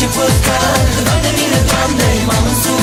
ce păcat. Vai de mine, Doamne, m-am însurat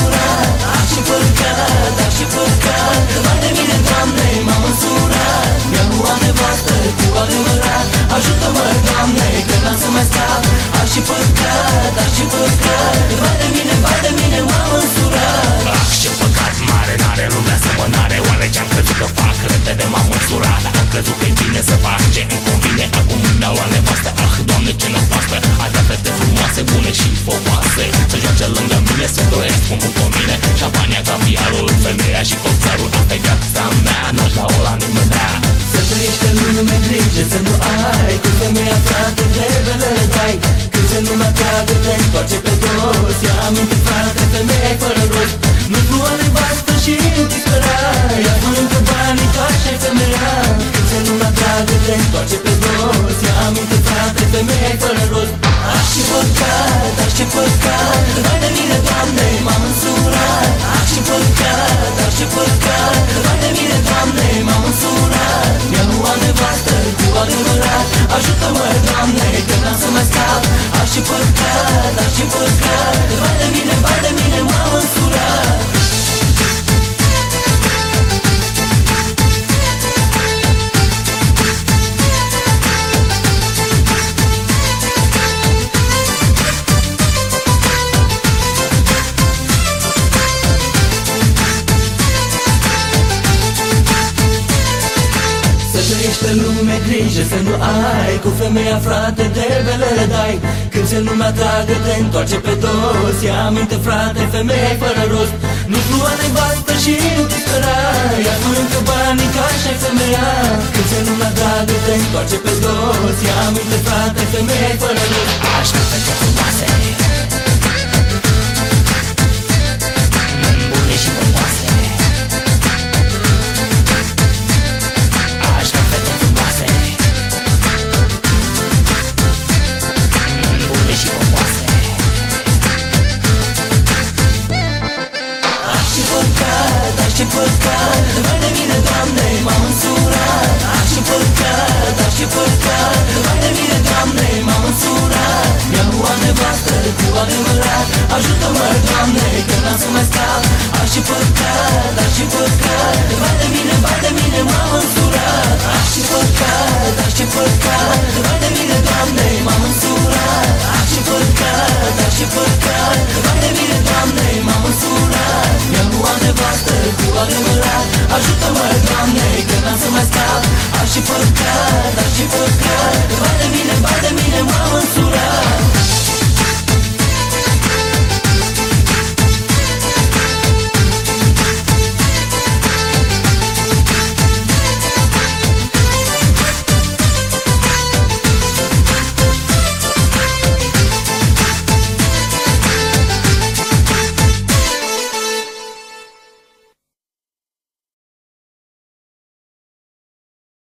trebele dai Când se lumea tragă te întoarce pe dos Ia aminte frate, femeia fără rost. Nu lua nevastă și nu te spera Ia mănâncă banii ca și femeia Când se lumea tragă te întoarce pe dos Ia aminte frate, femeia fără rost. Aș și păcat, aș și păcat Vai de mine, Doamne, m-am însurat. Aș și păcat, aș și păcat Vai de mine, Doamne, m-am însurat Aș și păcat, aș și păcat Vai Să trăiești pe lume grijă să nu ai. Cu femeia frate de belele dai. Când se lumea tragă te întoarce pe dos Ia aminte frate, femeia fără rost. Nu-ți lua nevastă și nu te spera Ia mănâncă banii ca și femeia. Când se lumea tragă te întoarce pe dos Ia aminte frate, femeia fără rost. Aș fi fete frumoase păcat, aș și păcat Vai de mine, Doamne, m-am însurat Aș și păcat, aș și păcat Vai de mine, Doamne, m-am însurat Mi-am luat nevastă cu adevărat Ajută-mă, Doamne, că n-am să mai scap Aș și păcat, aș și păcat Vai de mine, vai de mine, m-am însurat și furcă, dar și furcă